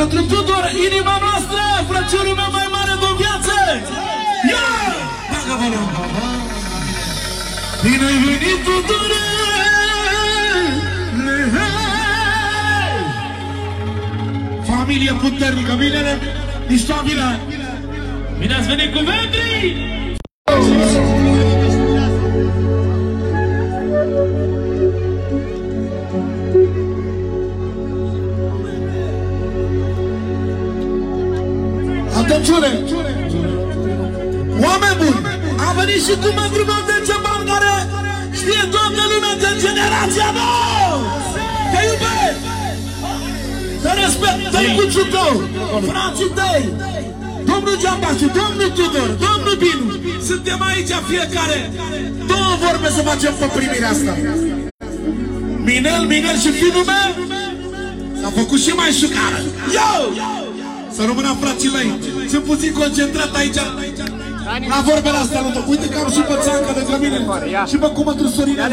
pentru Tudor, inima noastră, frățiorul meu mai mare de viață! Ia! Bagă volum! Bine ai venit, Tudore! Familie puternică, bine, niște bine! Bine ați venit cu Vendri! Și cu mândru meu de ceva care știe toată lumea de generația nouă! Te iubesc! Te respect, te cuțul tău, frații tăi, domnul Giambașu, domnul Tudor, domnul Binu, suntem aici fiecare, două vorbe să facem pe primirea asta. Minel, Minel și finul meu s-a făcut și mai șucară. Yo! Să rămână frații mei, sunt puțin concentrat aici la vorbele astea, nu Uite că am și pe țanca lângă mine și pe cum mă Sorine.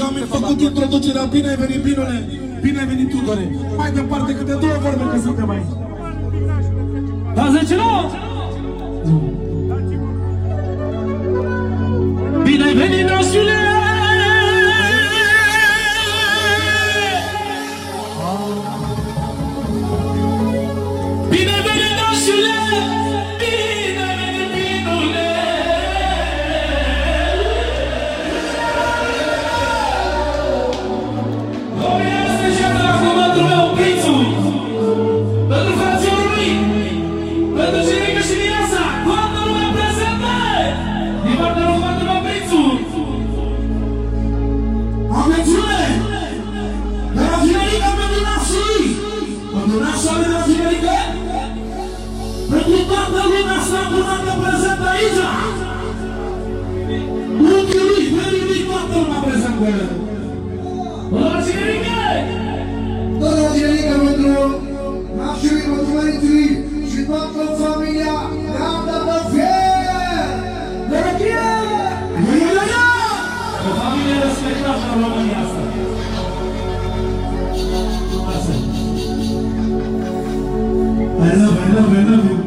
Eu am făcut introducerea, bine ai venit, Binule, bine ai venit, Tudore. Mai departe, câte două vorbe că suntem aici. Da, zece nu! Bine ai venit, Nașule! Pentru nașa de la Jerica! Pentru toată lumea asta bună prezentă aici! Unchiul lui, felul lui, toată lumea prezentă! La Jerica! Toată Angelica pentru nașului Mătulărițului și toată familia Neamda Băfier! O familie respectată în România asta. Asta. Fernando,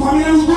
Familia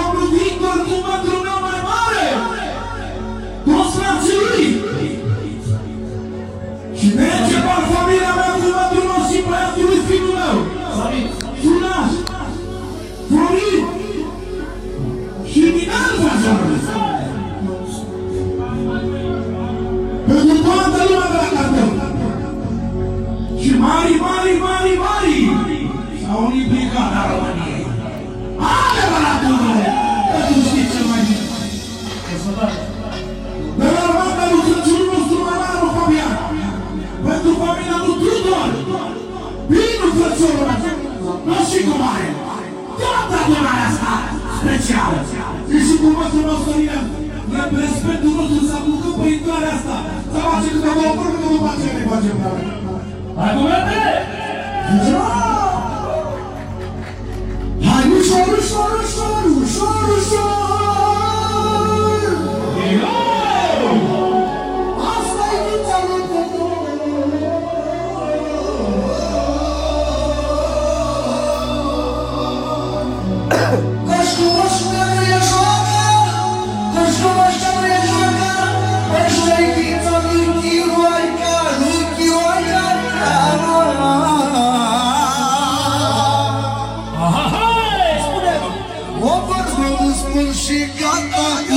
Yata,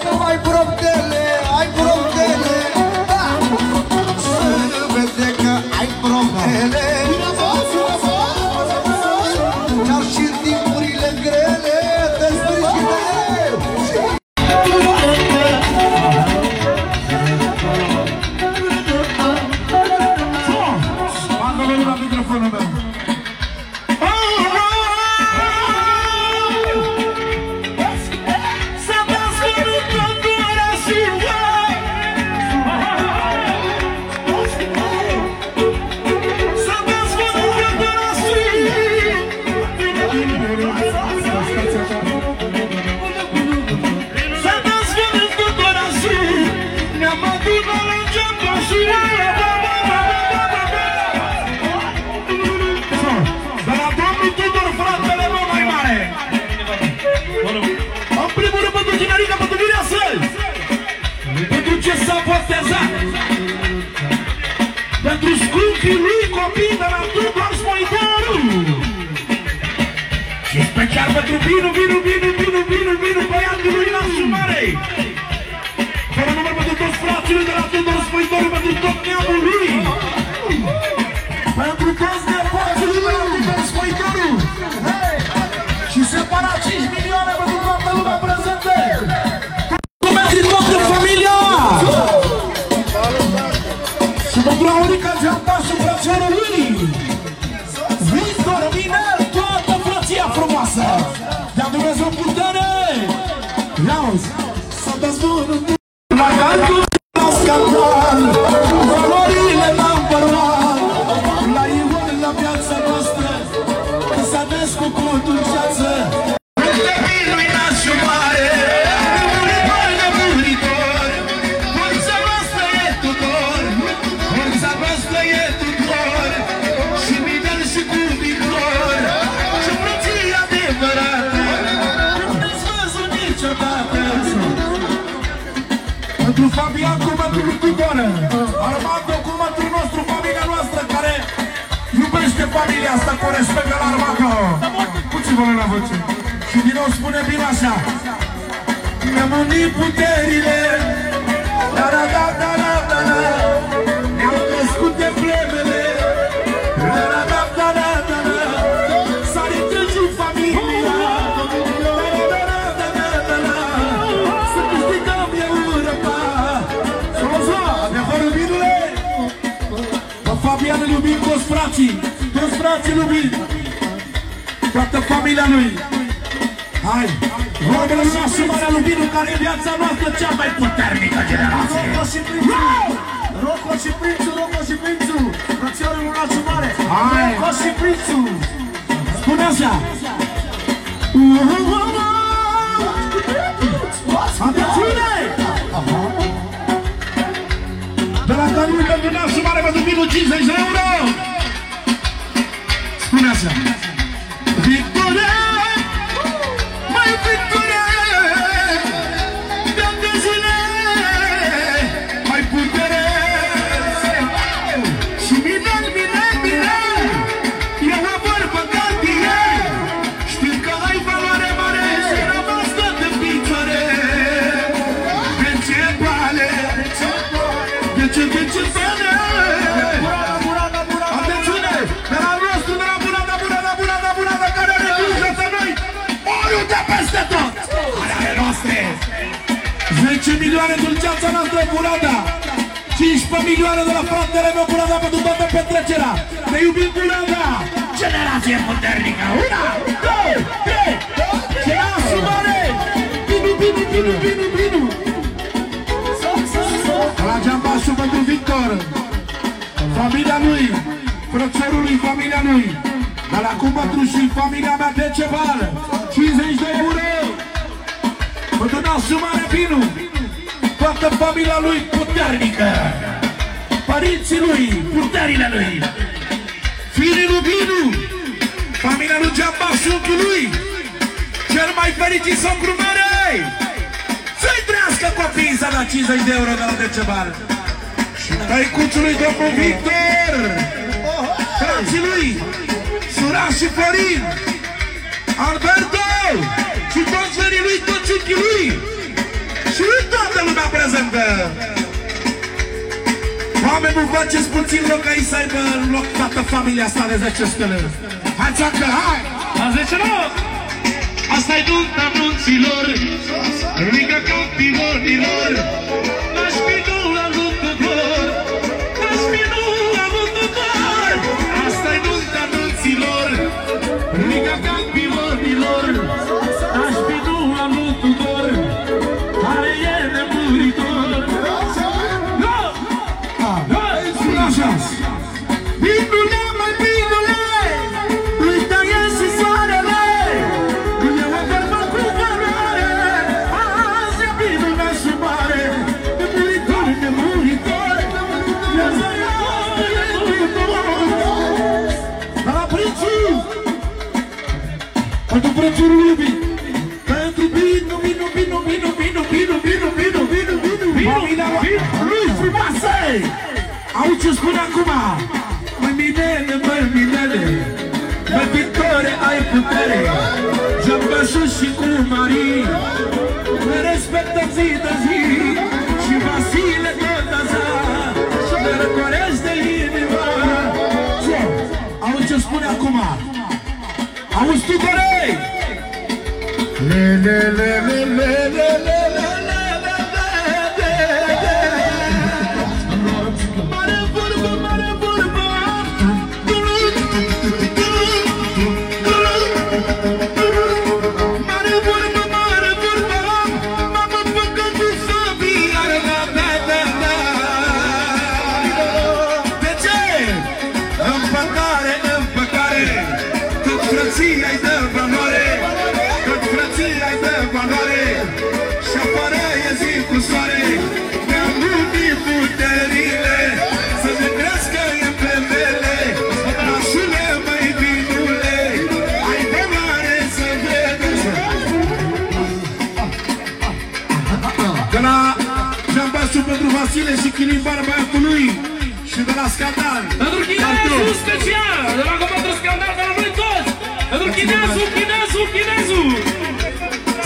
Oh, my God. Pentru Binu, Binu, Binu, Binu, Binu, Binu, băiatul lui Nasu Mare Fără număr pentru toți frații de la Tudor Smoidaru, pentru tot neamul lui Tá familia asta cu respect la Armaco Puțin vă la voce. Și din nou spune bine așa. Ne-am unit puterile. Da, da, da, da, da, da, da frații îl iubim Toată familia lui Hai! Vorbele lui nașul Marea Lubinu, care e viața noastră cea mai puternică generație! Rocco și Prințu! Rocco și Prințu, Rocco și Prințu! Frățiorul lui Națu Mare! Hai! Rocco și Prințu! Spune așa! Atențiune! De la Danil pentru nașul mare pentru minul 50 de euro! Beleza? 10 milioane dulceața noastră Bunada 15 milioane de la fratele meu Bunada pentru toată petrecerea. Ne iubim Bunada Generație puternică. Una, două, trei. Și la asumare Binu, binu, binu, binu, binu. La geambașul pentru Victor. Familia lui, frățorul lui, familia lui. De la Cumbătru și familia mea de Ceval 50 de euro Pentru nasul mare Binu Toată familia lui puternică. Părinții lui, puterile lui. Firii lui Binu Familia lui Geamba și unchiul lui. Cel mai fericit socru merei Să-i trăiască copiii să da 50 de euro de la Decebal. Și tăicuțul lui domnul Victor. Frații lui Sura și Florin. Alberto. Și toți verii lui, toți unchii lui Și toată lumea prezentă Oameni buni, faceți puțin loc aici să aibă loc toată familia asta de 10 stele. Hai, țoacă, hai! La 10 loc! Asta-i nunta nunților, Riga campionilor, grito Săi! Auzi ce spune acum? Măi minele, măi minele Măi pictore, ai putere Jumpă sus și cu Marie Ne respectă zi de zi Și Vasile tot aza Și ne răcorește inima Ce? Auzi ce spune acum? Auzi tu, Corei! Lele, lele, lele, le, le, Scandal Pentru chinezul special, de la comandul scandal de la noi toți! Pentru chinezul, chinezul, chinezul!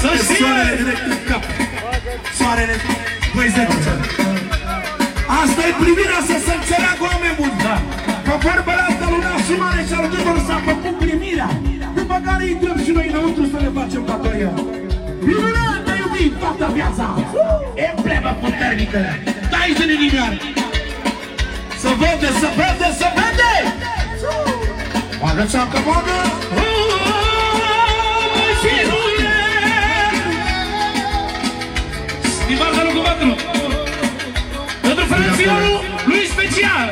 Să știe! Soarele electric cap. Soarele, băi, zece. Asta e privirea să se înțeleagă oameni buni. Da. Că vorbele astea lui Nașu Mare și al Dumnezeu s-a făcut primirea. După care intrăm și noi înăuntru să ne facem datoria. Minunat, te iubit toată viața. Emblemă puternică. Dai de inimioare. Să vede, să vede, să vede! Bagă-ți-o că bagă! Stimați de locul 4 Pentru frăționul lui special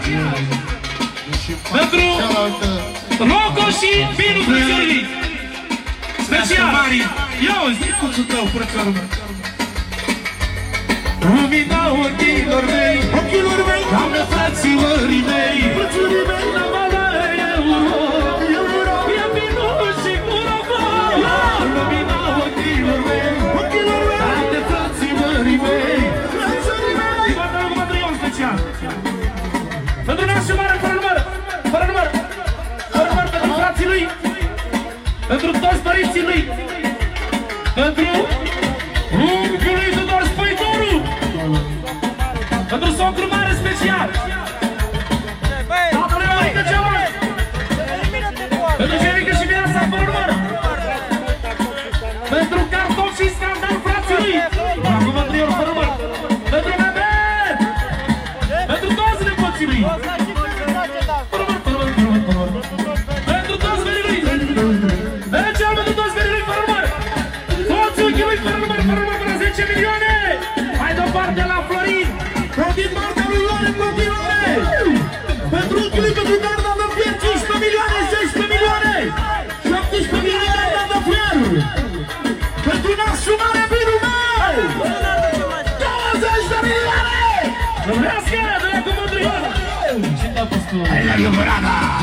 Pentru Rocco și Binu frăționului Special Ia uzi Cuțul tău, frățioarul meu. Lumina ochilor mei Ochilor mei, Doamne fraților mei. Frățiorii mei, La valoare euro E Binu și cu Rocco Lumina ochilor mei ochilor mei, Doamne fraților mei. Frățiorii mei. Scoate locul 4 eu special Pentru nașul mare, fără număr Fără număr Fără număr pentru frații lui Pentru toți părinții lui Pentru socru mare special Tatălui Marică cea mare Pentru Jerică și Mireasa fără număr Pentru cartof și scandal frații lui Acum trior fără număr Pentru bebe Pentru toți nepoții lui el Braga.